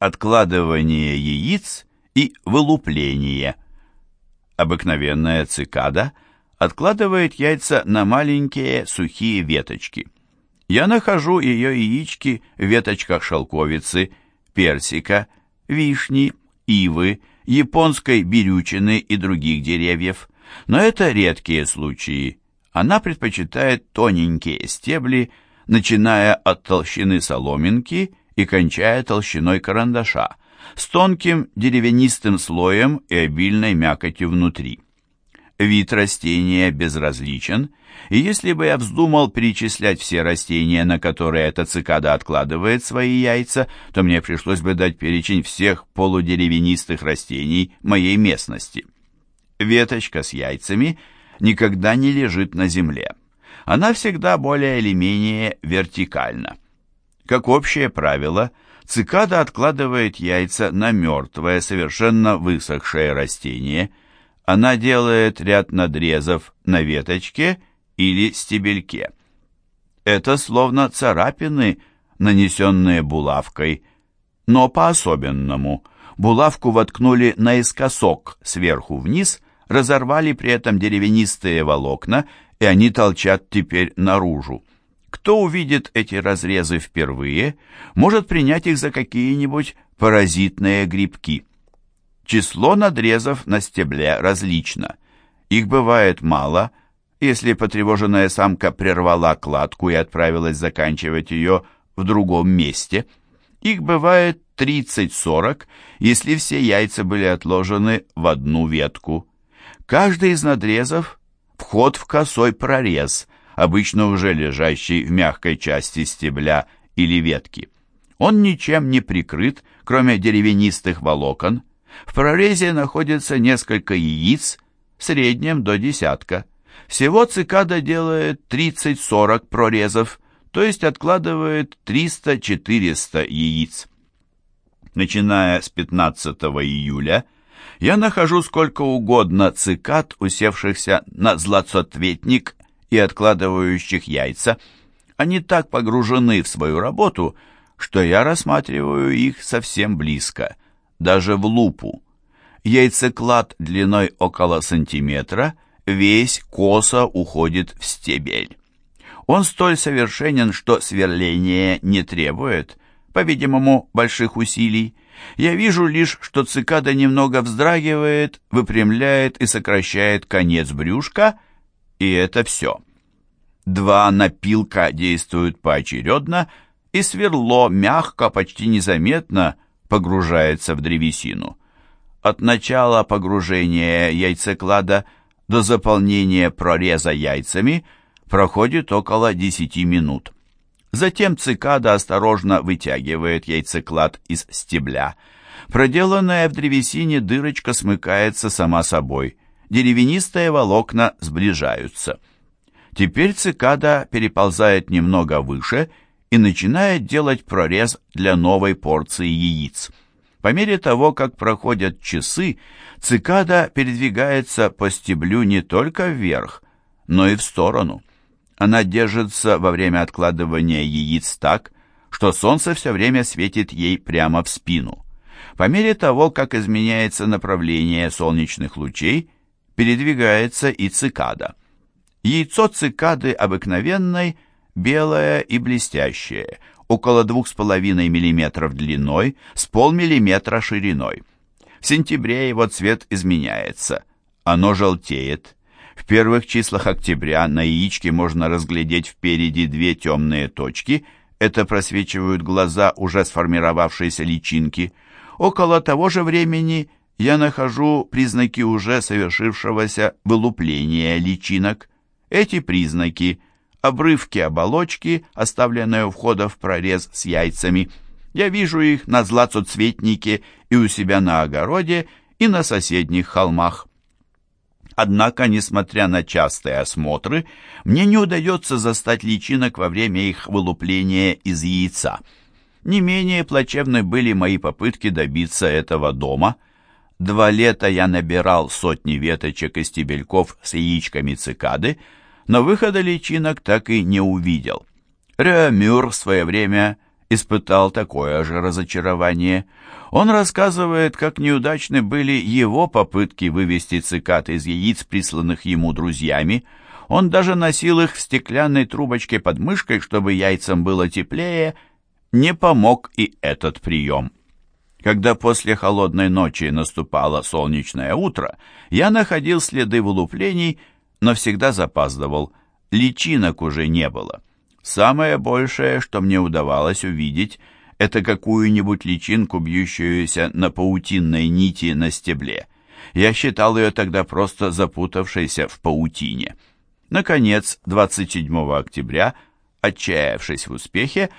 откладывание яиц и вылупление. Обыкновенная цикада откладывает яйца на маленькие сухие веточки. Я нахожу ее яички в веточках шелковицы, персика, вишни, ивы, японской берючины и других деревьев. Но это редкие случаи. Она предпочитает тоненькие стебли, начиная от толщины соломинки и кончая толщиной карандаша, с тонким деревянистым слоем и обильной мякотью внутри. Вид растения безразличен, и если бы я вздумал перечислять все растения, на которые эта цикада откладывает свои яйца, то мне пришлось бы дать перечень всех полудеревянистых растений моей местности. Веточка с яйцами никогда не лежит на земле. Она всегда более или менее вертикальна. Как общее правило, цикада откладывает яйца на мертвое, совершенно высохшее растение. Она делает ряд надрезов на веточке или стебельке. Это словно царапины, нанесенные булавкой, но по-особенному. Булавку воткнули наискосок сверху вниз, разорвали при этом деревянистые волокна, и они толчат теперь наружу. Кто увидит эти разрезы впервые, может принять их за какие-нибудь паразитные грибки. Число надрезов на стебле различно. Их бывает мало, если потревоженная самка прервала кладку и отправилась заканчивать ее в другом месте. Их бывает 30-40, если все яйца были отложены в одну ветку. Каждый из надрезов – вход в косой прорез – обычно уже лежащий в мягкой части стебля или ветки. Он ничем не прикрыт, кроме деревянистых волокон. В прорезе находится несколько яиц, в среднем до десятка. Всего цикада делает 30-40 прорезов, то есть откладывает 300-400 яиц. Начиная с 15 июля, я нахожу сколько угодно цикад, усевшихся на злацответник и откладывающих яйца. Они так погружены в свою работу, что я рассматриваю их совсем близко, даже в лупу. Яйцеклад длиной около сантиметра весь косо уходит в стебель. Он столь совершенен, что сверление не требует, по-видимому, больших усилий. Я вижу лишь, что цикада немного вздрагивает, выпрямляет и сокращает конец брюшка – и это все. Два напилка действуют поочередно, и сверло мягко, почти незаметно погружается в древесину. От начала погружения яйцеклада до заполнения прореза яйцами проходит около 10 минут. Затем цикада осторожно вытягивает яйцеклад из стебля. Проделанная в древесине дырочка смыкается сама собой деревянистые волокна сближаются. Теперь цикада переползает немного выше и начинает делать прорез для новой порции яиц. По мере того, как проходят часы, цикада передвигается по стеблю не только вверх, но и в сторону. Она держится во время откладывания яиц так, что солнце все время светит ей прямо в спину. По мере того, как изменяется направление солнечных лучей, передвигается и цикада. Яйцо цикады обыкновенной, белое и блестящее, около 2,5 мм длиной, с полмиллиметра шириной. В сентябре его цвет изменяется, оно желтеет. В первых числах октября на яичке можно разглядеть впереди две темные точки, это просвечивают глаза уже сформировавшейся личинки. Около того же времени я нахожу признаки уже совершившегося вылупления личинок. Эти признаки – обрывки оболочки, оставленные у входа в прорез с яйцами. Я вижу их на злацоцветнике и у себя на огороде, и на соседних холмах. Однако, несмотря на частые осмотры, мне не удается застать личинок во время их вылупления из яйца. Не менее плачевны были мои попытки добиться этого дома – Два лета я набирал сотни веточек и стебельков с яичками цикады, но выхода личинок так и не увидел. Реомюр в свое время испытал такое же разочарование. Он рассказывает, как неудачны были его попытки вывести цикад из яиц, присланных ему друзьями. Он даже носил их в стеклянной трубочке под мышкой, чтобы яйцам было теплее. Не помог и этот прием. Когда после холодной ночи наступало солнечное утро, я находил следы вылуплений, но всегда запаздывал. Личинок уже не было. Самое большее, что мне удавалось увидеть, это какую-нибудь личинку, бьющуюся на паутинной нити на стебле. Я считал ее тогда просто запутавшейся в паутине. Наконец, 27 октября, отчаявшись в успехе,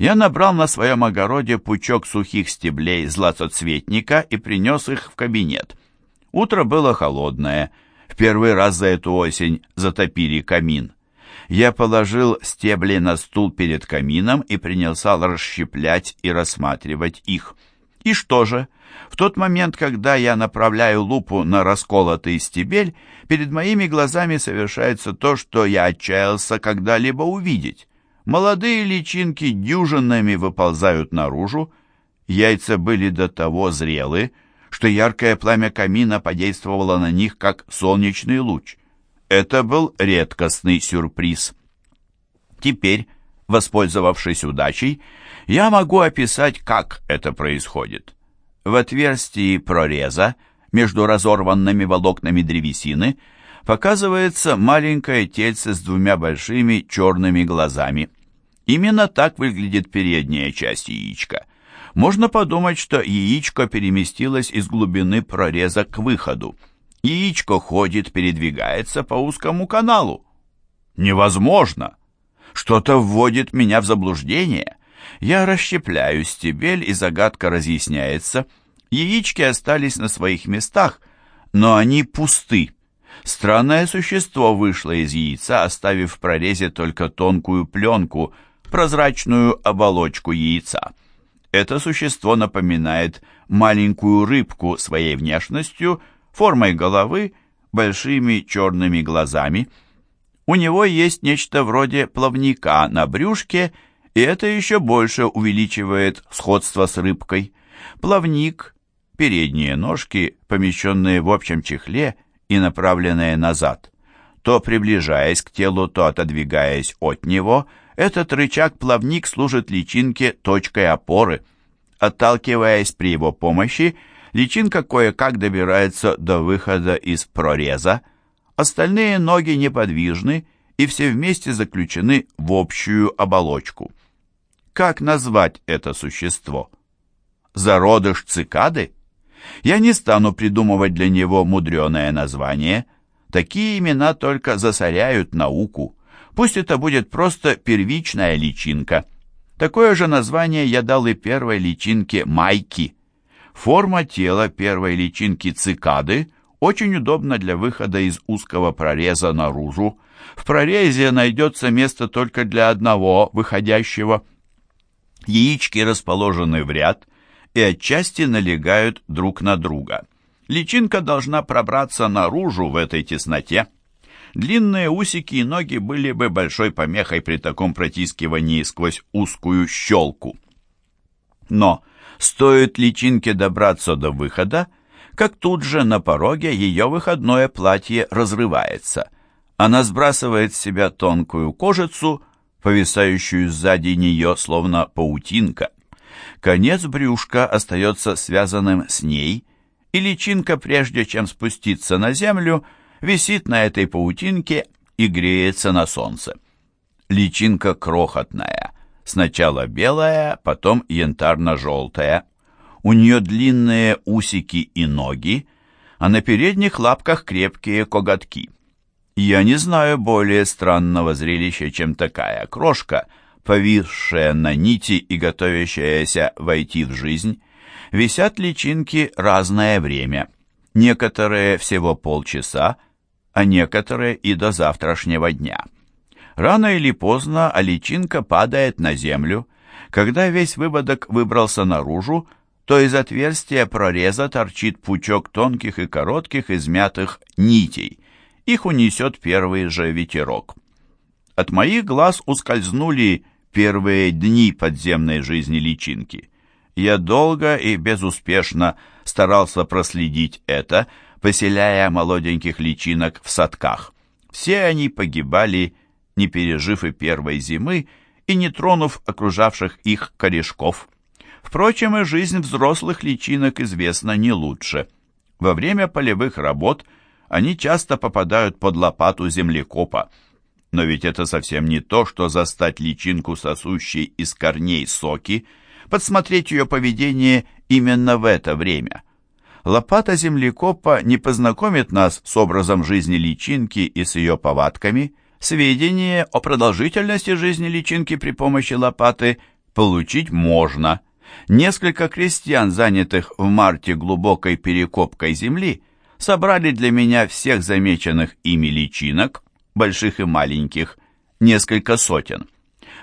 я набрал на своем огороде пучок сухих стеблей златоцветника и принес их в кабинет. Утро было холодное. В первый раз за эту осень затопили камин. Я положил стебли на стул перед камином и принялся расщеплять и рассматривать их. И что же? В тот момент, когда я направляю лупу на расколотый стебель, перед моими глазами совершается то, что я отчаялся когда-либо увидеть. Молодые личинки дюжинами выползают наружу, яйца были до того зрелы, что яркое пламя камина подействовало на них, как солнечный луч. Это был редкостный сюрприз. Теперь, воспользовавшись удачей, я могу описать, как это происходит. В отверстии прореза между разорванными волокнами древесины показывается маленькое тельце с двумя большими черными глазами. Именно так выглядит передняя часть яичка. Можно подумать, что яичко переместилось из глубины прореза к выходу. Яичко ходит, передвигается по узкому каналу. Невозможно! Что-то вводит меня в заблуждение. Я расщепляю стебель, и загадка разъясняется. Яички остались на своих местах, но они пусты. Странное существо вышло из яйца, оставив в прорезе только тонкую пленку, прозрачную оболочку яйца. Это существо напоминает маленькую рыбку своей внешностью – формой головы, большими черными глазами. У него есть нечто вроде плавника на брюшке, и это еще больше увеличивает сходство с рыбкой. Плавник, передние ножки, помещенные в общем чехле и направленные назад. То приближаясь к телу, то отодвигаясь от него, этот рычаг-плавник служит личинке точкой опоры. Отталкиваясь при его помощи, Личинка кое-как добирается до выхода из прореза, остальные ноги неподвижны и все вместе заключены в общую оболочку. Как назвать это существо? Зародыш цикады? Я не стану придумывать для него мудреное название. Такие имена только засоряют науку. Пусть это будет просто первичная личинка. Такое же название я дал и первой личинке майки – Форма тела первой личинки цикады очень удобна для выхода из узкого прореза наружу. В прорезе найдется место только для одного выходящего. Яички расположены в ряд и отчасти налегают друг на друга. Личинка должна пробраться наружу в этой тесноте. Длинные усики и ноги были бы большой помехой при таком протискивании сквозь узкую щелку. Но Стоит личинке добраться до выхода, как тут же на пороге ее выходное платье разрывается. Она сбрасывает с себя тонкую кожицу, повисающую сзади нее, словно паутинка. Конец брюшка остается связанным с ней, и личинка, прежде чем спуститься на землю, висит на этой паутинке и греется на солнце. Личинка крохотная, Сначала белая, потом янтарно-желтая. У нее длинные усики и ноги, а на передних лапках крепкие коготки. Я не знаю более странного зрелища, чем такая крошка, повисшая на нити и готовящаяся войти в жизнь. Висят личинки разное время. Некоторые всего полчаса, а некоторые и до завтрашнего дня. Рано или поздно личинка падает на землю. Когда весь выводок выбрался наружу, то из отверстия прореза торчит пучок тонких и коротких измятых нитей. Их унесет первый же ветерок. От моих глаз ускользнули первые дни подземной жизни личинки. Я долго и безуспешно старался проследить это, поселяя молоденьких личинок в садках. Все они погибали, не пережив и первой зимы, и не тронув окружавших их корешков. Впрочем, и жизнь взрослых личинок известна не лучше. Во время полевых работ они часто попадают под лопату землекопа. Но ведь это совсем не то, что застать личинку, сосущей из корней соки, подсмотреть ее поведение именно в это время. Лопата землекопа не познакомит нас с образом жизни личинки и с ее повадками. Сведения о продолжительности жизни личинки при помощи лопаты получить можно – Несколько крестьян, занятых в марте глубокой перекопкой земли, собрали для меня всех замеченных ими личинок, больших и маленьких, несколько сотен.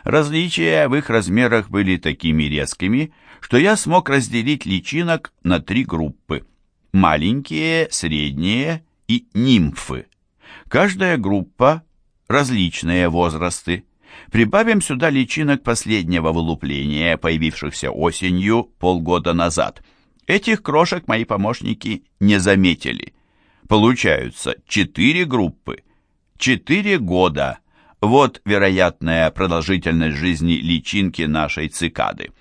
Различия в их размерах были такими резкими, что я смог разделить личинок на три группы – маленькие, средние и нимфы. Каждая группа – различные возрасты. Прибавим сюда личинок последнего вылупления, появившихся осенью полгода назад. Этих крошек мои помощники не заметили. Получаются четыре группы. Четыре года. Вот вероятная продолжительность жизни личинки нашей цикады.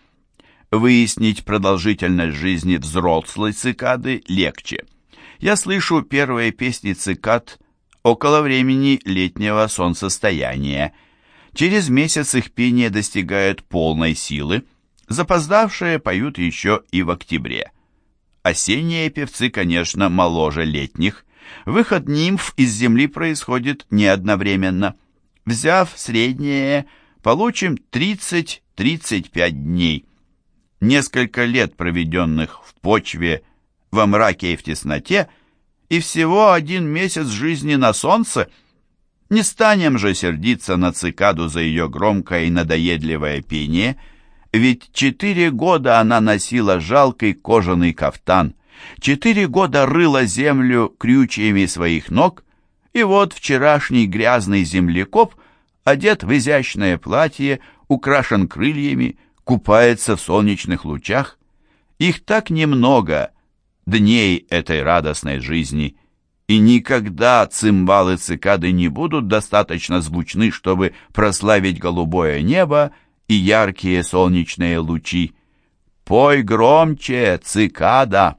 Выяснить продолжительность жизни взрослой цикады легче. Я слышу первые песни цикад около времени летнего солнцестояния – Через месяц их пение достигает полной силы, запоздавшие поют еще и в октябре. Осенние певцы, конечно, моложе летних. Выход нимф из земли происходит не одновременно. Взяв среднее, получим 30-35 дней. Несколько лет, проведенных в почве, во мраке и в тесноте, и всего один месяц жизни на солнце – не станем же сердиться на цикаду за ее громкое и надоедливое пение, ведь четыре года она носила жалкий кожаный кафтан, четыре года рыла землю крючьями своих ног, и вот вчерашний грязный землекоп, одет в изящное платье, украшен крыльями, купается в солнечных лучах. Их так немного, дней этой радостной жизни — и никогда цимбалы цикады не будут достаточно звучны, чтобы прославить голубое небо и яркие солнечные лучи. Пой громче, цикада!